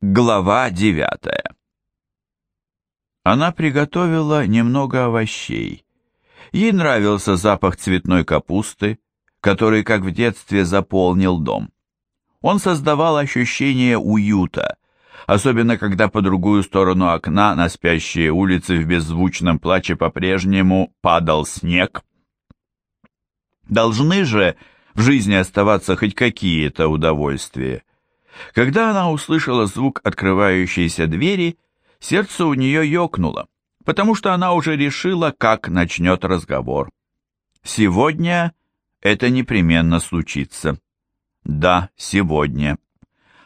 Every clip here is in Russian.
Глава девятая Она приготовила немного овощей. Ей нравился запах цветной капусты, который, как в детстве, заполнил дом. Он создавал ощущение уюта, особенно когда по другую сторону окна на спящие улицы в беззвучном плаче по-прежнему падал снег. Должны же в жизни оставаться хоть какие-то удовольствия. Когда она услышала звук открывающейся двери, сердце у нее ёкнуло, потому что она уже решила, как начнет разговор. Сегодня это непременно случится. Да, сегодня.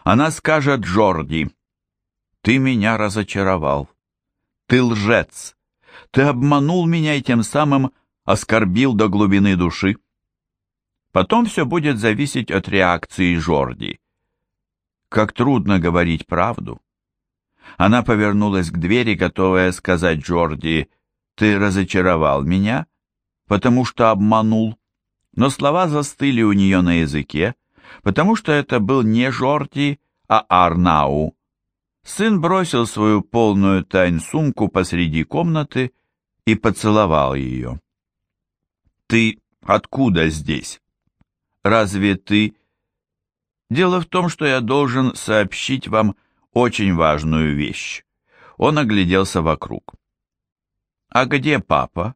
Она скажет Джорди, «Ты меня разочаровал. Ты лжец. Ты обманул меня и тем самым оскорбил до глубины души». Потом все будет зависеть от реакции Жорди. Как трудно говорить правду. Она повернулась к двери, готовая сказать Джорди, «Ты разочаровал меня, потому что обманул». Но слова застыли у нее на языке, потому что это был не Жорди, а Арнау. Сын бросил свою полную тайн сумку посреди комнаты и поцеловал ее. «Ты откуда здесь? Разве ты...» Дело в том, что я должен сообщить вам очень важную вещь. Он огляделся вокруг. А где папа?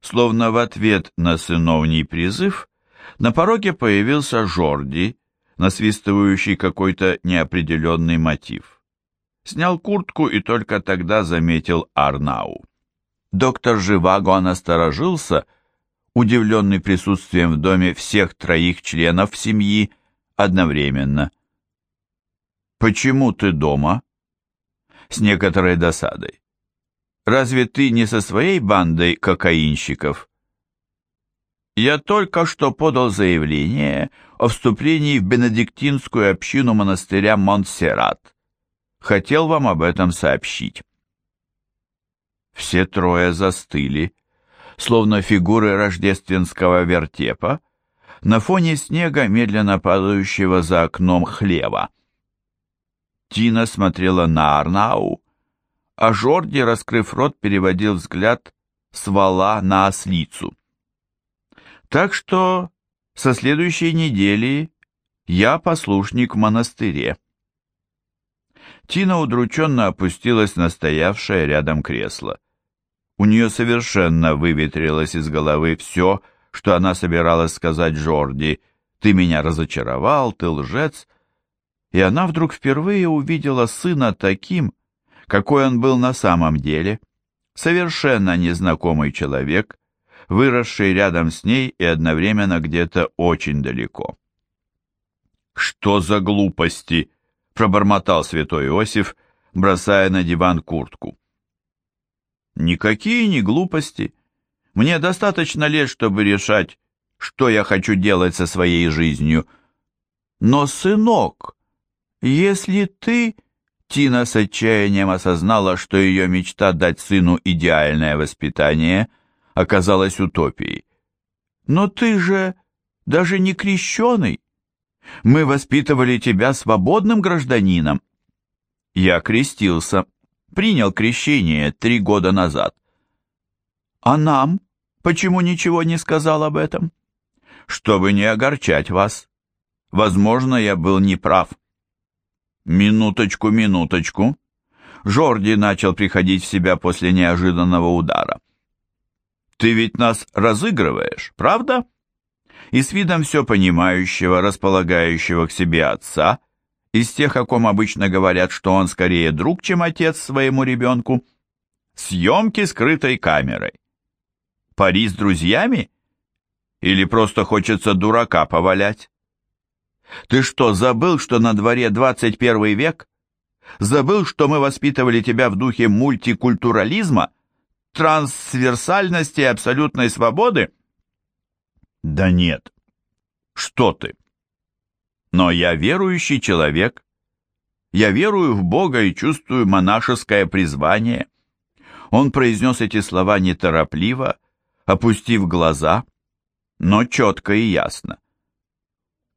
Словно в ответ на сыновний призыв, на пороге появился Жорди, насвистывающий какой-то неопределенный мотив. Снял куртку и только тогда заметил Арнау. Доктор Живаго насторожился, удивленный присутствием в доме всех троих членов семьи, одновременно. «Почему ты дома?» С некоторой досадой. «Разве ты не со своей бандой кокаинщиков?» «Я только что подал заявление о вступлении в бенедиктинскую общину монастыря Монсеррат. Хотел вам об этом сообщить». Все трое застыли, словно фигуры рождественского вертепа, на фоне снега, медленно падающего за окном хлева. Тина смотрела на Арнау, а Жорди, раскрыв рот, переводил взгляд с вала на ослицу. Так что со следующей недели я послушник в монастыре. Тина удрученно опустилась на стоявшее рядом кресло. У нее совершенно выветрилось из головы все, что она собиралась сказать Жорди «Ты меня разочаровал, ты лжец», и она вдруг впервые увидела сына таким, какой он был на самом деле, совершенно незнакомый человек, выросший рядом с ней и одновременно где-то очень далеко. «Что за глупости!» — пробормотал святой Иосиф, бросая на диван куртку. «Никакие не глупости. Мне достаточно лет, чтобы решать, что я хочу делать со своей жизнью. Но, сынок, если ты...» Тина с отчаянием осознала, что ее мечта дать сыну идеальное воспитание оказалась утопией. «Но ты же даже не крещеный. Мы воспитывали тебя свободным гражданином». Я крестился, принял крещение три года назад. «А нам?» Почему ничего не сказал об этом? Чтобы не огорчать вас. Возможно, я был неправ. Минуточку, минуточку. Жорди начал приходить в себя после неожиданного удара. Ты ведь нас разыгрываешь, правда? И с видом все понимающего, располагающего к себе отца, из тех, о ком обычно говорят, что он скорее друг, чем отец своему ребенку, съемки скрытой камерой. Пари с друзьями? Или просто хочется дурака повалять? Ты что, забыл, что на дворе 21 век? Забыл, что мы воспитывали тебя в духе мультикультурализма, трансверсальности и абсолютной свободы? Да нет. Что ты? Но я верующий человек. Я верую в Бога и чувствую монашеское призвание. Он произнес эти слова неторопливо, опустив глаза, но четко и ясно.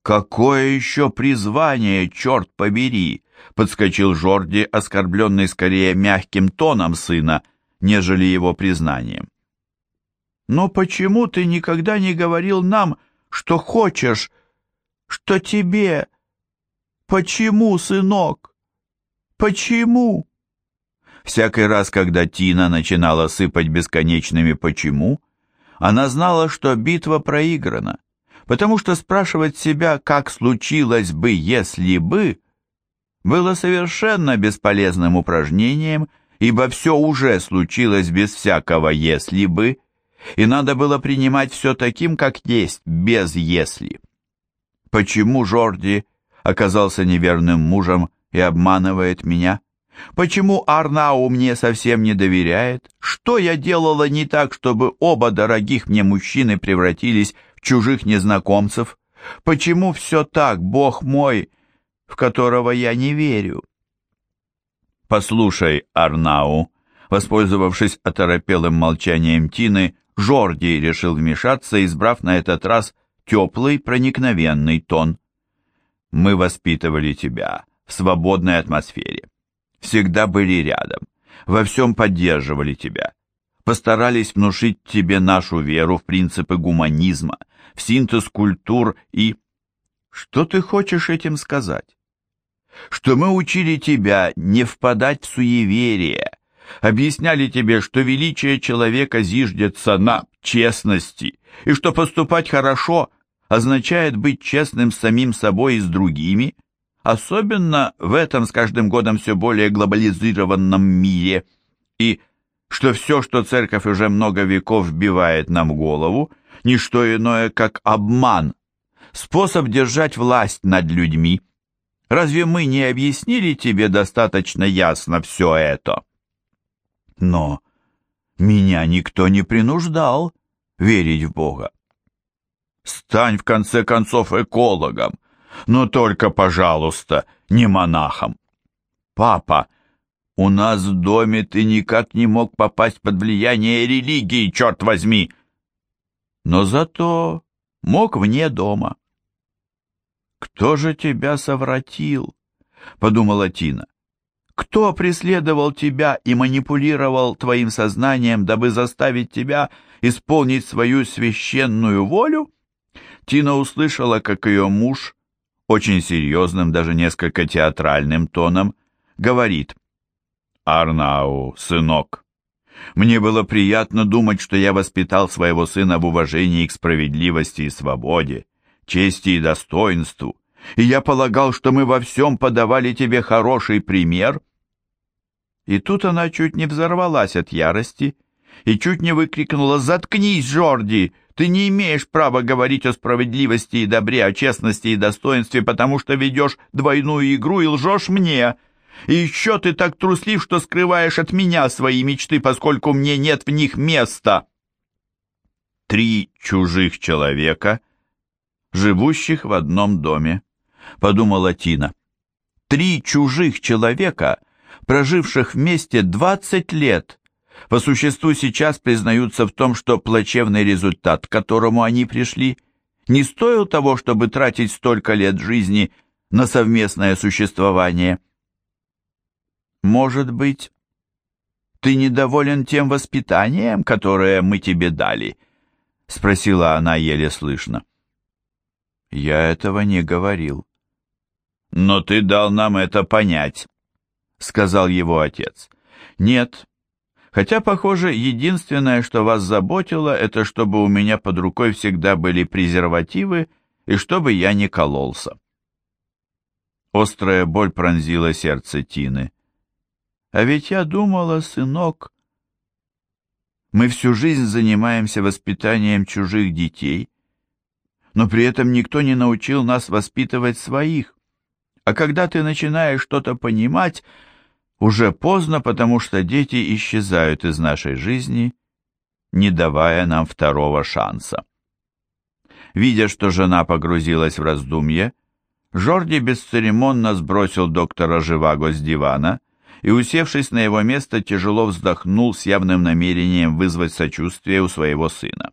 «Какое еще призвание, черт побери!» — подскочил Жорди, оскорбленный скорее мягким тоном сына, нежели его признанием. «Но почему ты никогда не говорил нам, что хочешь, что тебе? Почему, сынок? Почему?» Всякий раз, когда Тина начинала сыпать бесконечными «почему», она знала, что битва проиграна, потому что спрашивать себя, как случилось бы, если бы, было совершенно бесполезным упражнением, ибо все уже случилось без всякого «если бы», и надо было принимать все таким, как есть, без «если». Почему Жорди оказался неверным мужем и обманывает меня? Почему Арнау мне совсем не доверяет? Что я делала не так, чтобы оба дорогих мне мужчины превратились в чужих незнакомцев? Почему все так, Бог мой, в которого я не верю? Послушай, Арнау, воспользовавшись оторопелым молчанием Тины, Жорди решил вмешаться, избрав на этот раз теплый, проникновенный тон. Мы воспитывали тебя в свободной атмосфере всегда были рядом, во всем поддерживали тебя, постарались внушить тебе нашу веру в принципы гуманизма, в синтез культур и... Что ты хочешь этим сказать? Что мы учили тебя не впадать в суеверие, объясняли тебе, что величие человека зиждется на честности, и что поступать хорошо означает быть честным с самим собой и с другими, особенно в этом с каждым годом все более глобализированном мире, и что все, что церковь уже много веков вбивает нам голову, не что иное, как обман, способ держать власть над людьми. Разве мы не объяснили тебе достаточно ясно все это? Но меня никто не принуждал верить в Бога. Стань, в конце концов, экологом, но только, пожалуйста, не монахом. Папа, у нас в доме ты никак не мог попасть под влияние религии, черт возьми. Но зато мог вне дома. Кто же тебя совратил? Подумала Тина. Кто преследовал тебя и манипулировал твоим сознанием, дабы заставить тебя исполнить свою священную волю? Тина услышала, как ее муж очень серьезным, даже несколько театральным тоном, говорит «Арнау, сынок, мне было приятно думать, что я воспитал своего сына в уважении к справедливости и свободе, чести и достоинству, и я полагал, что мы во всем подавали тебе хороший пример». И тут она чуть не взорвалась от ярости и чуть не выкрикнула «Заткнись, Жорди! Ты не имеешь права говорить о справедливости и добре, о честности и достоинстве, потому что ведешь двойную игру и лжешь мне. И еще ты так труслив, что скрываешь от меня свои мечты, поскольку мне нет в них места. Три чужих человека, живущих в одном доме, подумала Тина. Три чужих человека, проживших вместе двадцать лет, по существу сейчас признаются в том, что плачевный результат, к которому они пришли, не стоил того, чтобы тратить столько лет жизни на совместное существование. Может быть, ты недоволен тем воспитанием, которое мы тебе дали? Спросила она еле слышно. Я этого не говорил. Но ты дал нам это понять, сказал его отец. Нет, Хотя, похоже, единственное, что вас заботило, это чтобы у меня под рукой всегда были презервативы и чтобы я не кололся. Острая боль пронзила сердце Тины. А ведь я думала, сынок, мы всю жизнь занимаемся воспитанием чужих детей, но при этом никто не научил нас воспитывать своих. А когда ты начинаешь что-то понимать, уже поздно, потому что дети исчезают из нашей жизни, не давая нам второго шанса. Видя, что жена погрузилась в раздумье, Жорди бесцеремонно сбросил доктора Живаго с дивана и, усевшись на его место, тяжело вздохнул с явным намерением вызвать сочувствие у своего сына.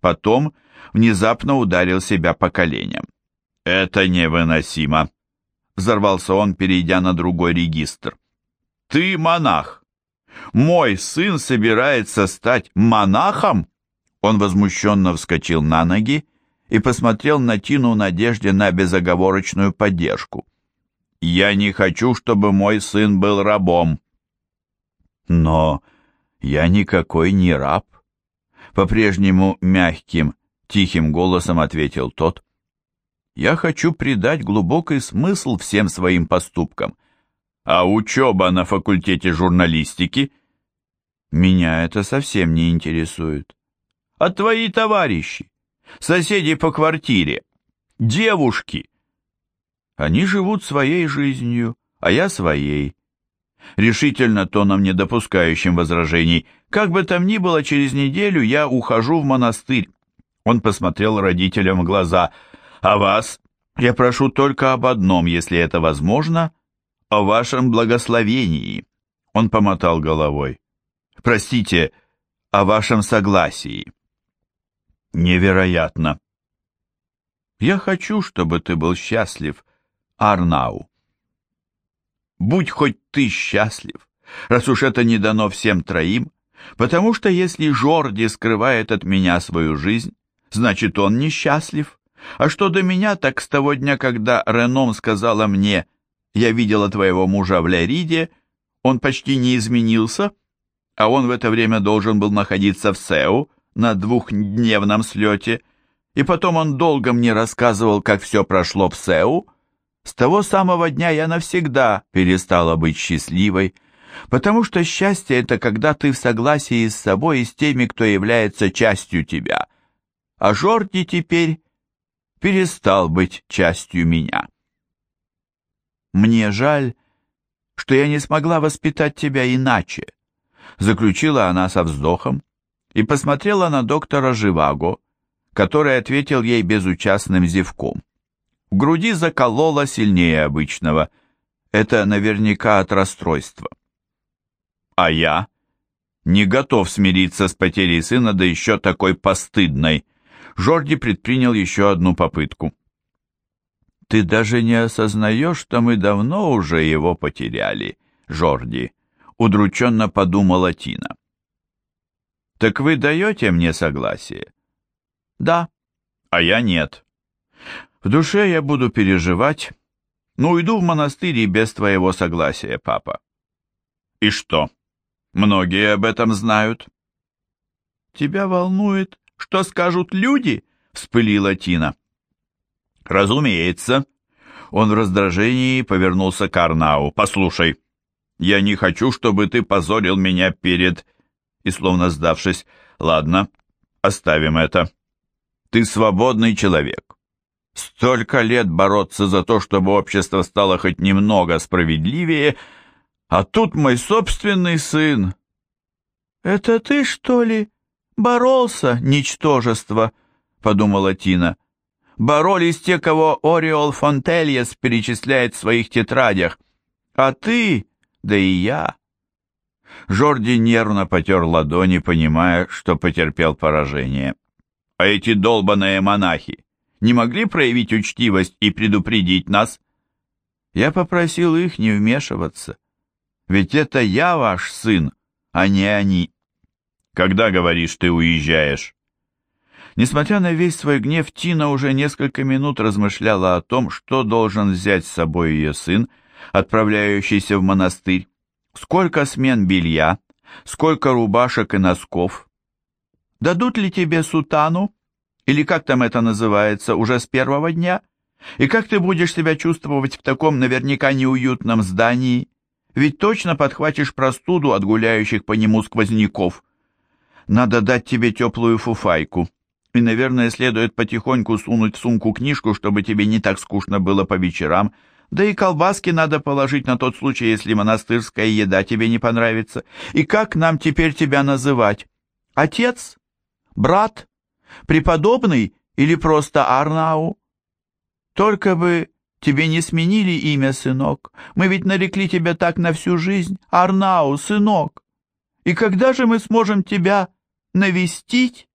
Потом внезапно ударил себя по коленям. «Это невыносимо!» — взорвался он, перейдя на другой регистр. «Ты монах! Мой сын собирается стать монахом?» Он возмущенно вскочил на ноги и посмотрел на Тину надежде на безоговорочную поддержку. «Я не хочу, чтобы мой сын был рабом». «Но я никакой не раб», — по-прежнему мягким, тихим голосом ответил тот. «Я хочу придать глубокий смысл всем своим поступкам. А учеба на факультете журналистики? Меня это совсем не интересует. А твои товарищи, соседи по квартире, девушки? Они живут своей жизнью, а я своей. Решительно тоном не допускающим возражений. Как бы там ни было, через неделю я ухожу в монастырь. Он посмотрел родителям в глаза. «А вас? Я прошу только об одном, если это возможно, о вашем благословении». Он помотал головой. «Простите, о вашем согласии». «Невероятно!» «Я хочу, чтобы ты был счастлив, Арнау». «Будь хоть ты счастлив, раз уж это не дано всем троим, потому что если Жорди скрывает от меня свою жизнь, значит, он несчастлив. А что до меня, так с того дня, когда Реном сказала мне, я видела твоего мужа в Лериде, он почти не изменился, а он в это время должен был находиться в Сеу на двухдневном слете, и потом он долго мне рассказывал, как все прошло в Сеу. С того самого дня я навсегда перестала быть счастливой, потому что счастье — это когда ты в согласии с собой и с теми, кто является частью тебя — а Жорди теперь перестал быть частью меня. «Мне жаль, что я не смогла воспитать тебя иначе», заключила она со вздохом и посмотрела на доктора Живаго, который ответил ей безучастным зевком. В груди заколола сильнее обычного. Это наверняка от расстройства. А я не готов смириться с потерей сына, да еще такой постыдной, Жорди предпринял еще одну попытку. «Ты даже не осознаешь, что мы давно уже его потеряли, Жорди», — удрученно подумала Тина. «Так вы даете мне согласие?» «Да». «А я нет». «В душе я буду переживать, но уйду в монастырь без твоего согласия, папа». «И что? Многие об этом знают». «Тебя волнует, что скажут люди?» — вспылила Тина. «Разумеется». Он в раздражении повернулся к Арнау. «Послушай, я не хочу, чтобы ты позорил меня перед...» И словно сдавшись, «Ладно, оставим это. Ты свободный человек. Столько лет бороться за то, чтобы общество стало хоть немного справедливее, а тут мой собственный сын». «Это ты, что ли?» «Боролся, ничтожество», — подумала Тина. «Боролись те, кого Ориол Фонтельес перечисляет в своих тетрадях. А ты, да и я». Жорди нервно потер ладони, понимая, что потерпел поражение. «А эти долбаные монахи не могли проявить учтивость и предупредить нас?» Я попросил их не вмешиваться. Ведь это я ваш сын, а не они. Когда, говоришь, ты уезжаешь?» Несмотря на весь свой гнев, Тина уже несколько минут размышляла о том, что должен взять с собой ее сын, отправляющийся в монастырь. Сколько смен белья, сколько рубашек и носков. Дадут ли тебе сутану, или как там это называется, уже с первого дня? И как ты будешь себя чувствовать в таком наверняка неуютном здании? Ведь точно подхватишь простуду от гуляющих по нему сквозняков. Надо дать тебе теплую фуфайку. И, наверное, следует потихоньку сунуть в сумку книжку, чтобы тебе не так скучно было по вечерам. Да и колбаски надо положить на тот случай, если монастырская еда тебе не понравится. И как нам теперь тебя называть? Отец? Брат? Преподобный или просто Арнау? Только бы тебе не сменили имя, сынок. Мы ведь нарекли тебя так на всю жизнь. Арнау, сынок. И когда же мы сможем тебя навестить